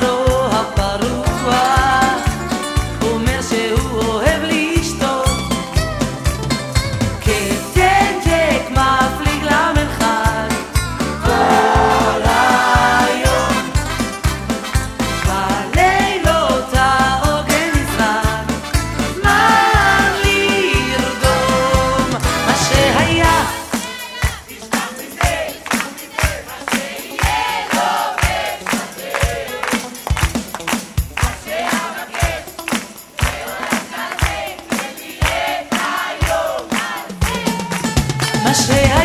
carro. 谁爱？